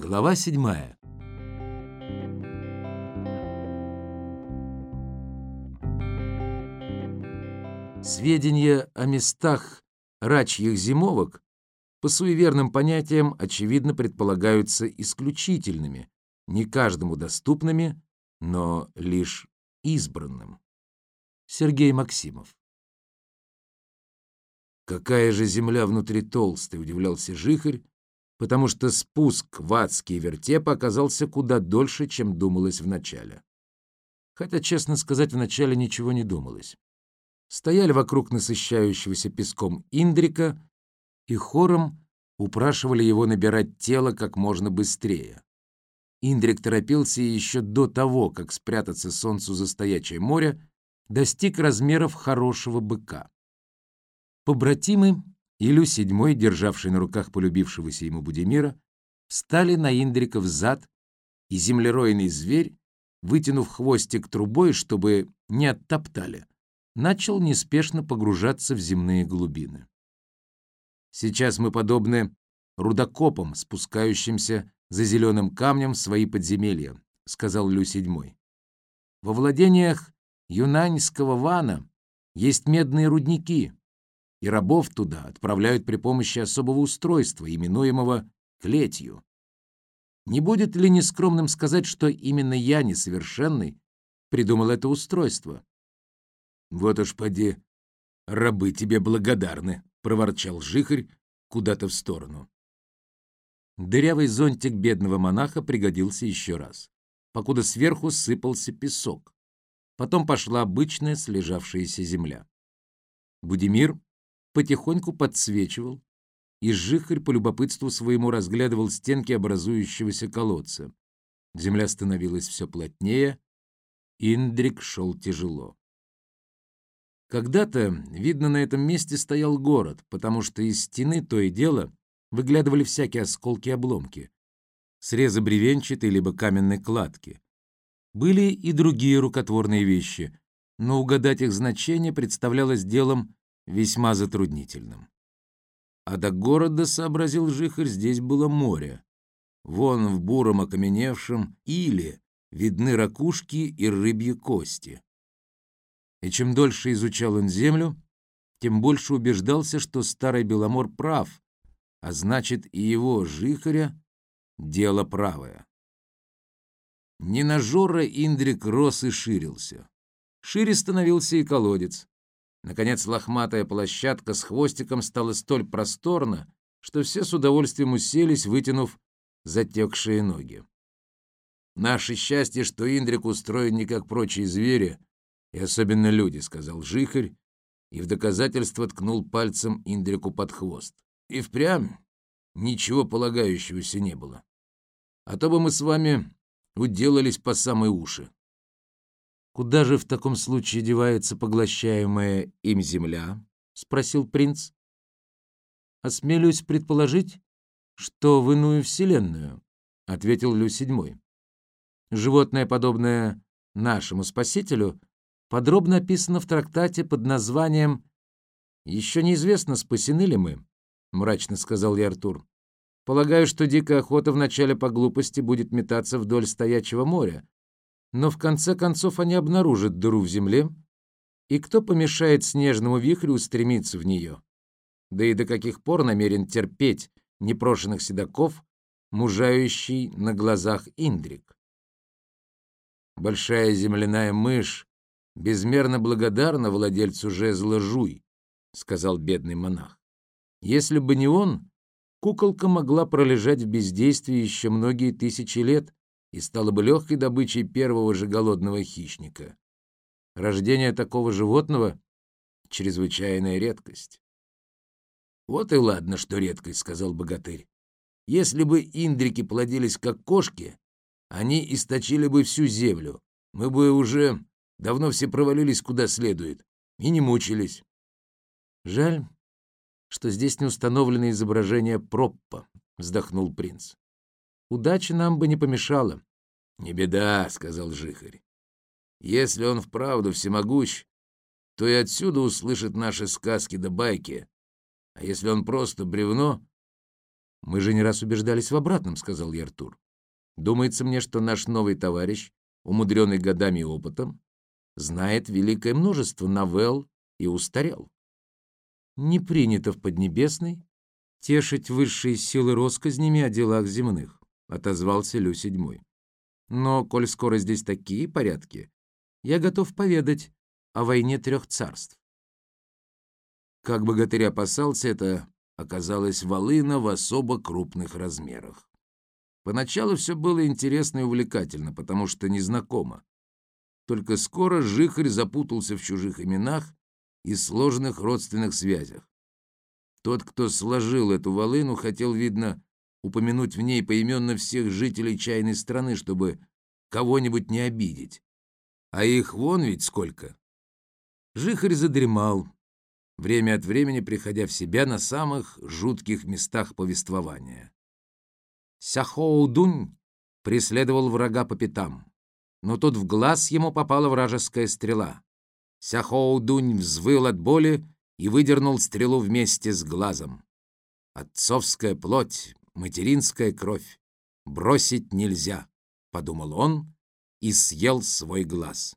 Глава седьмая. Сведения о местах рачьих зимовок по суеверным понятиям очевидно предполагаются исключительными, не каждому доступными, но лишь избранным. Сергей Максимов. Какая же земля внутри толстой, удивлялся Жихарь, потому что спуск в адский вертеп оказался куда дольше, чем думалось вначале. Хотя, честно сказать, вначале ничего не думалось. Стояли вокруг насыщающегося песком Индрика и хором упрашивали его набирать тело как можно быстрее. Индрик торопился еще до того, как спрятаться солнцу за стоячее море, достиг размеров хорошего быка. Побратимы Илю седьмой, державший на руках полюбившегося ему Будимира, встали на Индрика взад, и землеройный зверь, вытянув хвостик трубой, чтобы не оттоптали, начал неспешно погружаться в земные глубины. Сейчас мы подобны рудокопам, спускающимся за зеленым камнем в свои подземелья, сказал Лю седьмой. Во владениях юнаньского вана есть медные рудники, и рабов туда отправляют при помощи особого устройства, именуемого клетью. Не будет ли нескромным сказать, что именно я, несовершенный, придумал это устройство? Вот уж поди, рабы тебе благодарны, проворчал Жихарь куда-то в сторону. Дырявый зонтик бедного монаха пригодился еще раз, покуда сверху сыпался песок. Потом пошла обычная слежавшаяся земля. Будимир потихоньку подсвечивал, и Жихарь по любопытству своему разглядывал стенки образующегося колодца. Земля становилась все плотнее, Индрик шел тяжело. Когда-то, видно, на этом месте стоял город, потому что из стены то и дело выглядывали всякие осколки и обломки, срезы бревенчатой либо каменной кладки. Были и другие рукотворные вещи, но угадать их значение представлялось делом весьма затруднительным. А до города, сообразил Жихарь, здесь было море. Вон в буром окаменевшем иле видны ракушки и рыбьи кости. И чем дольше изучал он землю, тем больше убеждался, что старый Беломор прав, а значит и его, Жихаря, дело правое. Не на Жора Индрик рос и ширился. Шире становился и колодец. Наконец лохматая площадка с хвостиком стала столь просторна, что все с удовольствием уселись, вытянув затекшие ноги. «Наше счастье, что Индрик устроен не как прочие звери, и особенно люди», — сказал Жихарь, и в доказательство ткнул пальцем Индрику под хвост. «И впрямь ничего полагающегося не было. А то бы мы с вами уделались по самые уши. Куда же в таком случае девается поглощаемая им земля? спросил принц. Осмелюсь предположить, что в иную вселенную, ответил Лю седьмой. Животное, подобное нашему спасителю, подробно описано в трактате под названием «Еще неизвестно, спасены ли мы», — мрачно сказал я Артур. «Полагаю, что дикая охота вначале по глупости будет метаться вдоль стоячего моря, но в конце концов они обнаружат дыру в земле, и кто помешает снежному вихрю устремиться в нее? Да и до каких пор намерен терпеть непрошенных седаков, мужающий на глазах Индрик? Большая земляная мышь безмерно благодарна владельцу жезла Жуй, сказал бедный монах. Если бы не он, куколка могла пролежать в бездействии еще многие тысячи лет, и стала бы легкой добычей первого же голодного хищника. Рождение такого животного — чрезвычайная редкость. «Вот и ладно, что редкость», — сказал богатырь. «Если бы индрики плодились как кошки, они источили бы всю землю. Мы бы уже давно все провалились куда следует и не мучились». «Жаль, что здесь не установлено изображение Проппа», — вздохнул принц. Удача нам бы не помешала. — Не беда, — сказал Жихарь. — Если он вправду всемогущ, то и отсюда услышит наши сказки да байки. А если он просто бревно, «Мы же не раз убеждались в обратном», — сказал я Артур. «Думается мне, что наш новый товарищ, умудренный годами и опытом, знает великое множество новелл и устарел. Не принято в Поднебесной тешить высшие силы росказнями о делах земных», — отозвался Лю седьмой. «Но, коль скоро здесь такие порядки, я готов поведать о войне трех царств. Как богатырь опасался, это оказалась волына в особо крупных размерах. Поначалу все было интересно и увлекательно, потому что незнакомо. Только скоро жихарь запутался в чужих именах и сложных родственных связях. Тот, кто сложил эту волыну, хотел, видно, упомянуть в ней поименно всех жителей чайной страны, чтобы кого-нибудь не обидеть. А их вон ведь сколько. Жихарь задремал, время от времени приходя в себя на самых жутких местах повествования. Сяхоудунь преследовал врага по пятам, но тут в глаз ему попала вражеская стрела. Сяхоудунь взвыл от боли и выдернул стрелу вместе с глазом. «Отцовская плоть, материнская кровь, бросить нельзя», — подумал он и съел свой глаз.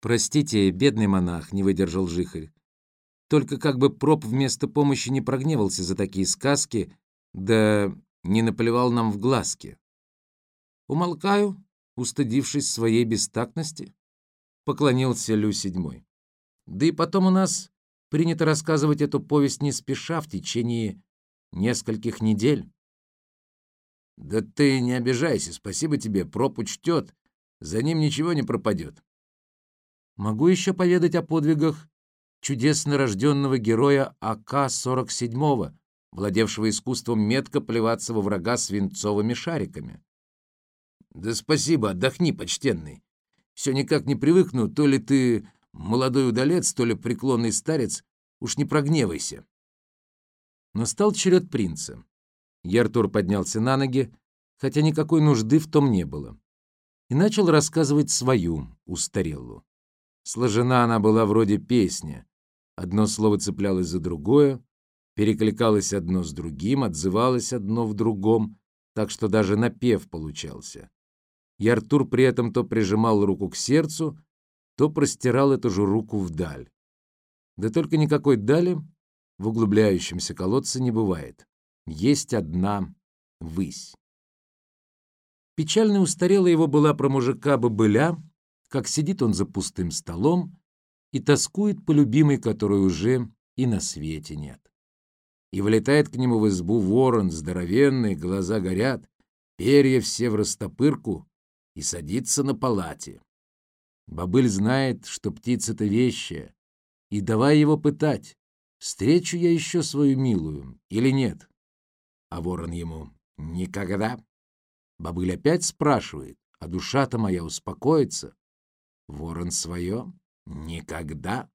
«Простите, бедный монах», — не выдержал Жихарь. Только как бы проб вместо помощи не прогневался за такие сказки, да не наплевал нам в глазки. Умолкаю, устыдившись своей бестактности, поклонился Лю седьмой. Да и потом у нас принято рассказывать эту повесть не спеша в течение нескольких недель. Да ты не обижайся, спасибо тебе, проб учтет, за ним ничего не пропадет. Могу еще поведать о подвигах чудесно рожденного героя АК-47, владевшего искусством метко плеваться во врага свинцовыми шариками. «Да спасибо, отдохни, почтенный. Все никак не привыкну, то ли ты молодой удалец, то ли преклонный старец, уж не прогневайся». Настал черед принца. Ертур поднялся на ноги, хотя никакой нужды в том не было, и начал рассказывать свою устарелую. Сложена она была вроде песни, Одно слово цеплялось за другое, перекликалось одно с другим, отзывалось одно в другом, так что даже напев получался. И Артур при этом то прижимал руку к сердцу, то простирал эту же руку вдаль. Да только никакой дали в углубляющемся колодце не бывает. Есть одна высь. Печально устарела его была про мужика-бобыля, как сидит он за пустым столом, и тоскует по любимой, которой уже и на свете нет. И влетает к нему в избу ворон, здоровенный, глаза горят, перья все в растопырку, и садится на палате. Бабыль знает, что птица-то вещая, и давай его пытать, встречу я еще свою милую или нет. А ворон ему «Никогда». Бабыль опять спрашивает, а душа-то моя успокоится. Ворон свое Никогда.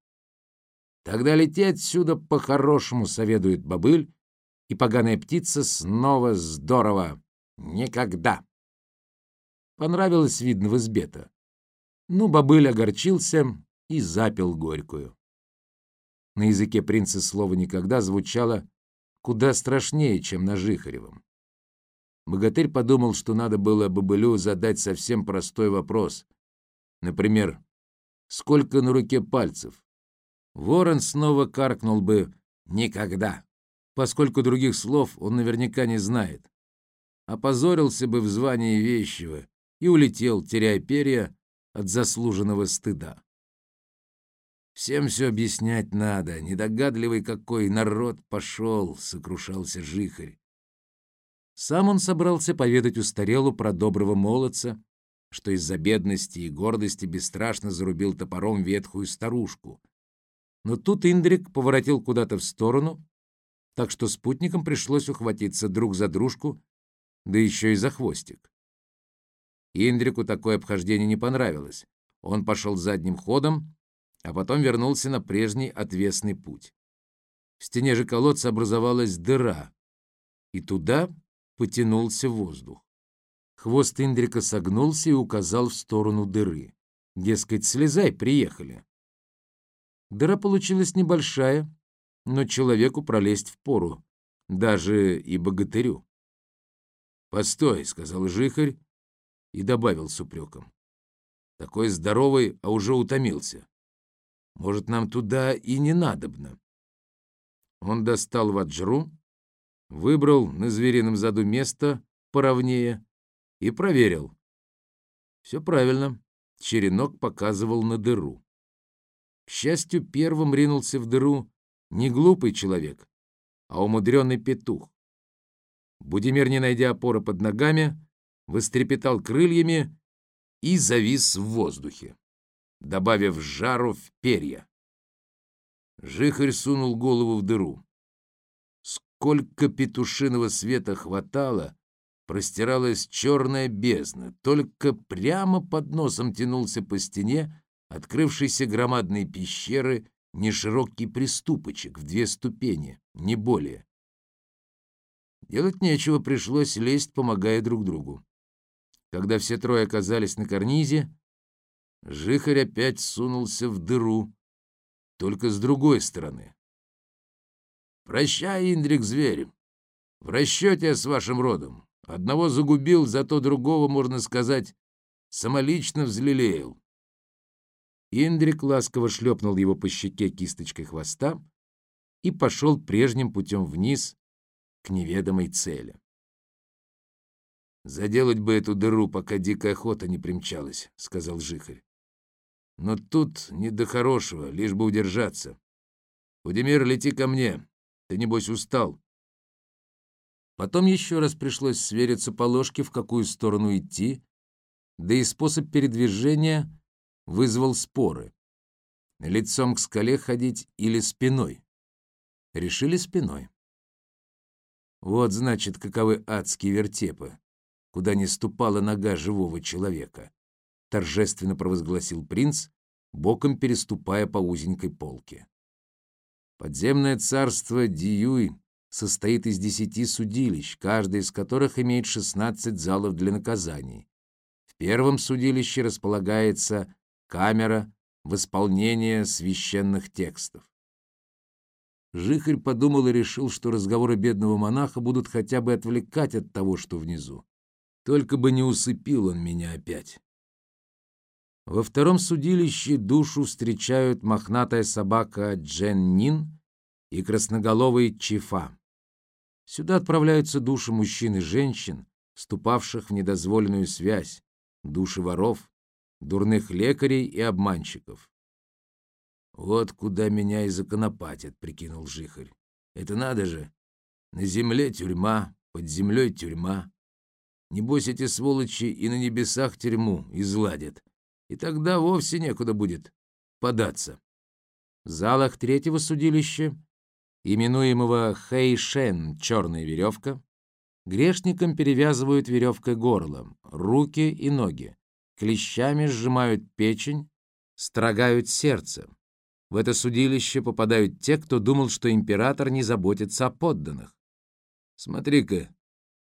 Тогда лети отсюда по-хорошему, советует бобыль, и поганая птица снова здорово. Никогда. Понравилось, видно, в избе-то. Ну, бобыль огорчился и запил горькую. На языке принца слово «никогда» звучало куда страшнее, чем на Жихаревом. Богатырь подумал, что надо было бобылю задать совсем простой вопрос. Например, сколько на руке пальцев. Ворон снова каркнул бы «никогда», поскольку других слов он наверняка не знает. Опозорился бы в звании вещего и улетел, теряя перья от заслуженного стыда. «Всем все объяснять надо, недогадливый какой народ пошел», — сокрушался Жихарь. Сам он собрался поведать устарелу про доброго молодца, что из-за бедности и гордости бесстрашно зарубил топором ветхую старушку. Но тут Индрик поворотил куда-то в сторону, так что спутникам пришлось ухватиться друг за дружку, да еще и за хвостик. Индрику такое обхождение не понравилось. Он пошел задним ходом, а потом вернулся на прежний отвесный путь. В стене же колодца образовалась дыра, и туда потянулся воздух. Хвост Индрика согнулся и указал в сторону дыры. Дескать, слезай, приехали. Дыра получилась небольшая, но человеку пролезть в пору. даже и богатырю. «Постой», — сказал Жихарь и добавил с упреком. «Такой здоровый, а уже утомился. Может, нам туда и не надобно». Он достал ваджру, выбрал на зверином заду место поровнее и проверил. Все правильно, черенок показывал на дыру. К счастью, первым ринулся в дыру не глупый человек, а умудренный петух. Будимир, не найдя опоры под ногами, вострепетал крыльями и завис в воздухе, добавив жару в перья. Жихарь сунул голову в дыру. Сколько петушиного света хватало, простиралась черная бездна, только прямо под носом тянулся по стене открывшейся громадной пещеры неширокий приступочек в две ступени, не более. Делать нечего, пришлось лезть, помогая друг другу. Когда все трое оказались на карнизе, Жихарь опять сунулся в дыру, только с другой стороны. «Прощай, Индрик, зверь! В расчете с вашим родом. Одного загубил, зато другого, можно сказать, самолично взлелеял. Индрик ласково шлепнул его по щеке кисточкой хвоста и пошел прежним путем вниз к неведомой цели. «Заделать бы эту дыру, пока дикая охота не примчалась», — сказал Жихарь. «Но тут не до хорошего, лишь бы удержаться. Удемир, лети ко мне. Ты, небось, устал». Потом еще раз пришлось свериться по ложке, в какую сторону идти, да и способ передвижения вызвал споры. Лицом к скале ходить или спиной? Решили спиной. Вот, значит, каковы адские вертепы, куда не ступала нога живого человека, торжественно провозгласил принц, боком переступая по узенькой полке. Подземное царство Диюй состоит из десяти судилищ, каждое из которых имеет шестнадцать залов для наказаний. В первом судилище располагается камера в исполнение священных текстов. Жихарь подумал и решил, что разговоры бедного монаха будут хотя бы отвлекать от того, что внизу. Только бы не усыпил он меня опять. Во втором судилище душу встречают мохнатая собака Джен Нин и красноголовый Чифа. Сюда отправляются души мужчин и женщин, вступавших в недозволенную связь, души воров, дурных лекарей и обманщиков. «Вот куда меня и законопатят», — прикинул Жихарь. «Это надо же! На земле тюрьма, под землей тюрьма. Небось, эти сволочи и на небесах тюрьму изладят, и тогда вовсе некуда будет податься». В залах третьего судилища, именуемого Хэйшен «Черная веревка», грешникам перевязывают веревкой горло, руки и ноги, клещами сжимают печень, строгают сердце. В это судилище попадают те, кто думал, что император не заботится о подданных. «Смотри-ка,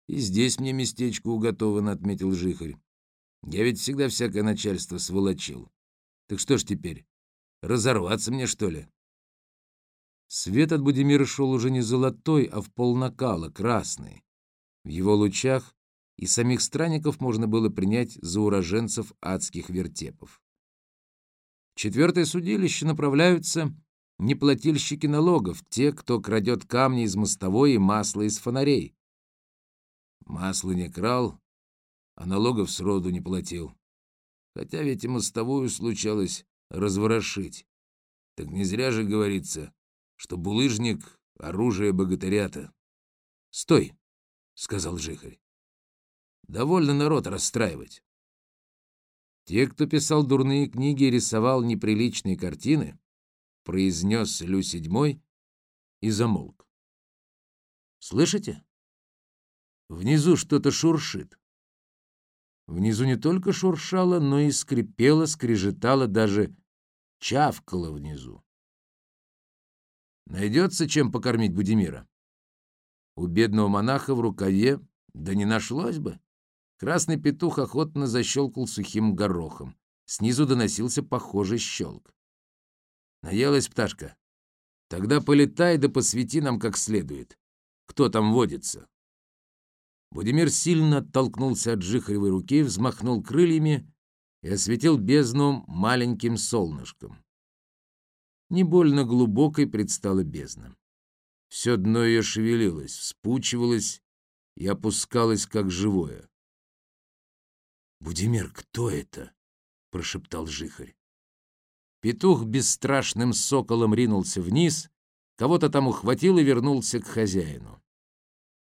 и здесь мне местечко уготовано», — отметил Жихарь. «Я ведь всегда всякое начальство сволочил. Так что ж теперь, разорваться мне, что ли?» Свет от Будимира шел уже не золотой, а в полнакала, красный. В его лучах и самих странников можно было принять за уроженцев адских вертепов. В четвертое судилище направляются неплательщики налогов, те, кто крадет камни из мостовой и масло из фонарей. Масло не крал, а налогов сроду не платил. Хотя ведь и мостовую случалось разворошить. Так не зря же говорится, что булыжник — оружие богатырята. — Стой, — сказал Жихарь. Довольно народ расстраивать. Те, кто писал дурные книги и рисовал неприличные картины, произнес Лю седьмой и замолк. Слышите? Внизу что-то шуршит. Внизу не только шуршало, но и скрипело, скрежетало, даже чавкало внизу. Найдется чем покормить Будимира? У бедного монаха в рукаве, да не нашлось бы. Красный петух охотно защелкал сухим горохом. Снизу доносился похожий щелк. Наелась пташка. Тогда полетай да посвети нам как следует. кто там водится. Будимир сильно оттолкнулся от жихаревой руки, взмахнул крыльями и осветил бездну маленьким солнышком. Не больно глубокой предстала бездна. Все дно ее шевелилось, вспучивалось и опускалось, как живое. «Будимир, кто это?» — прошептал жихарь. Петух бесстрашным соколом ринулся вниз, кого-то там ухватил и вернулся к хозяину.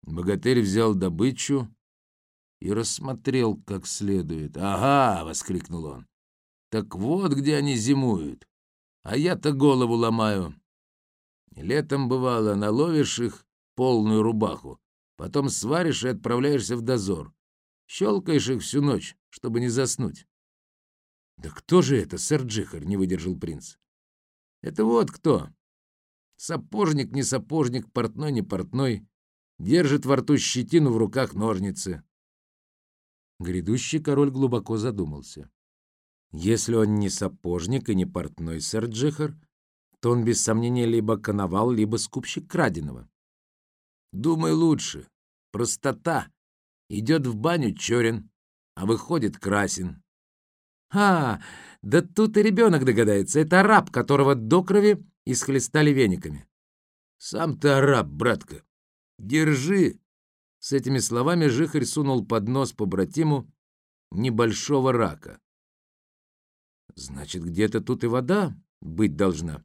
Богатырь взял добычу и рассмотрел как следует. «Ага!» — воскликнул он. «Так вот, где они зимуют. А я-то голову ломаю. Летом, бывало, наловишь их полную рубаху, потом сваришь и отправляешься в дозор. Щелкаешь их всю ночь, чтобы не заснуть». «Да кто же это, сэр Джихар?» — не выдержал принц. «Это вот кто. Сапожник не сапожник, портной не портной. Держит во рту щетину, в руках ножницы. Грядущий король глубоко задумался. Если он не сапожник и не портной сэр Джихар, то он без сомнения либо коновал, либо скупщик краденого. Думай лучше. Простота. Идет в баню черен, а выходит красен. А, да тут и ребенок догадается. Это араб, которого до крови исхлестали вениками. Сам ты араб, братка. Держи!» С этими словами Жихарь сунул под нос побратиму небольшого рака. «Значит, где-то тут и вода быть должна.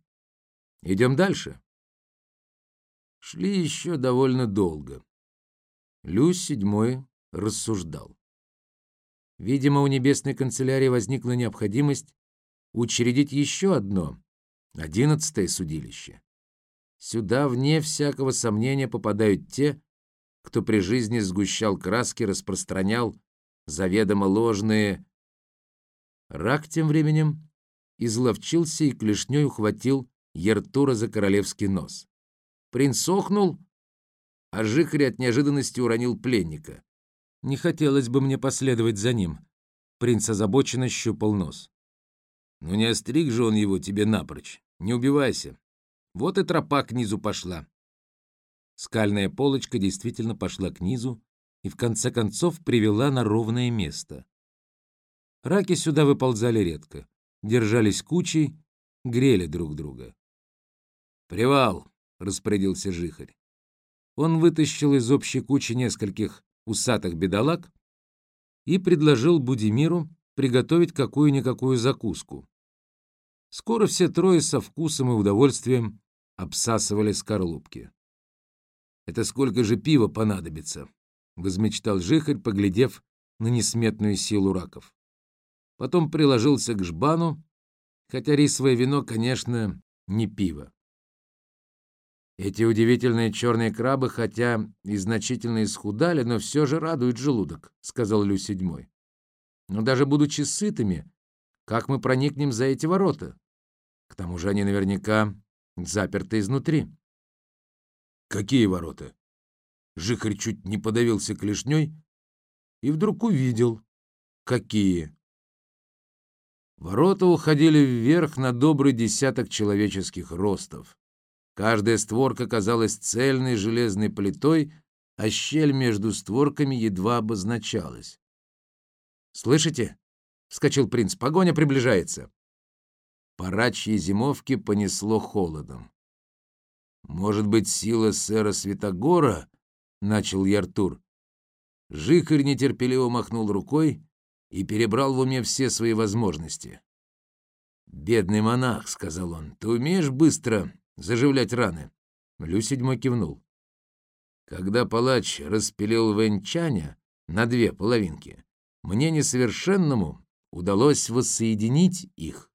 Идем дальше». Шли еще довольно долго. Люсь седьмой рассуждал. Видимо, у небесной канцелярии возникла необходимость учредить еще одно, одиннадцатое судилище. Сюда, вне всякого сомнения, попадают те, кто при жизни сгущал краски, распространял заведомо ложные. Рак тем временем изловчился и клешней ухватил Ертура за королевский нос. Принц охнул, а Жихарь от неожиданности уронил пленника. Не хотелось бы мне последовать за ним. Принц озабоченно щупал нос. «Ну не остриг же он его тебе напрочь. Не убивайся. Вот и тропа к низу пошла. Скальная полочка действительно пошла к низу и в конце концов привела на ровное место. Раки сюда выползали редко, держались кучей, грели друг друга. «Привал!» — распорядился Жихарь. Он вытащил из общей кучи нескольких усатых бедолаг и предложил Будимиру приготовить какую-никакую закуску. Скоро все трое со вкусом и удовольствием обсасывали скорлупки. «Это сколько же пива понадобится?» — возмечтал Жихарь, поглядев на несметную силу раков. Потом приложился к жбану, хотя рисовое вино, конечно, не пиво. Эти удивительные черные крабы, хотя и значительно исхудали, но все же радуют желудок, — сказал Лю седьмой. Но даже будучи сытыми, как мы проникнем за эти ворота? К тому же они наверняка заперты изнутри. Какие ворота? Жихарь чуть не подавился клешней и вдруг увидел, какие. Ворота уходили вверх на добрый десяток человеческих ростов. Каждая створка казалась цельной железной плитой, а щель между створками едва обозначалась. «Слышите?» — вскочил принц. «Погоня приближается!» Парачьи зимовки понесло холодом. «Может быть, сила сэра Святогора?» — начал Яртур. Жихарь нетерпеливо махнул рукой и перебрал в уме все свои возможности. «Бедный монах», — сказал он, — «ты умеешь быстро заживлять раны?» Лю седьмой кивнул. Когда палач распилил венчаня на две половинки, мне несовершенному удалось воссоединить их.